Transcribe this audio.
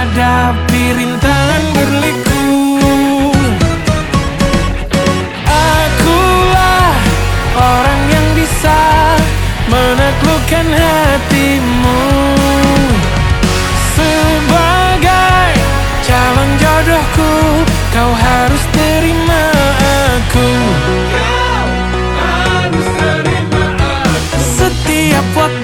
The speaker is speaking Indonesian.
hadapi rintangan berliku. Akulah orang yang bisa menaklukkan hatimu. Sebagai calon jodohku Kau harus terima aku. Setiap waktu